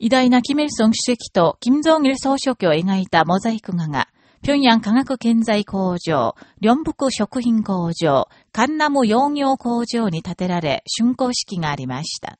偉大なキム・イルソン主席とキム・ジョン・イル総書記を描いたモザイク画が、平壌科学建材工場、両北食品工場、カンナム養業工場に建てられ、竣工式がありました。